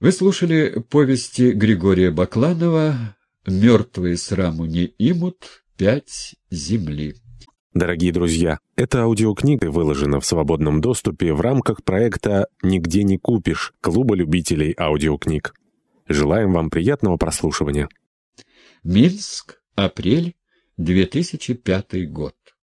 Вы слушали повести Григория Бакланова «Мертвые сраму не имут, пять земли». Дорогие друзья, эта аудиокнига выложена в свободном доступе в рамках проекта «Нигде не купишь» Клуба любителей аудиокниг. Желаем вам приятного прослушивания. Минск, апрель 2005 год.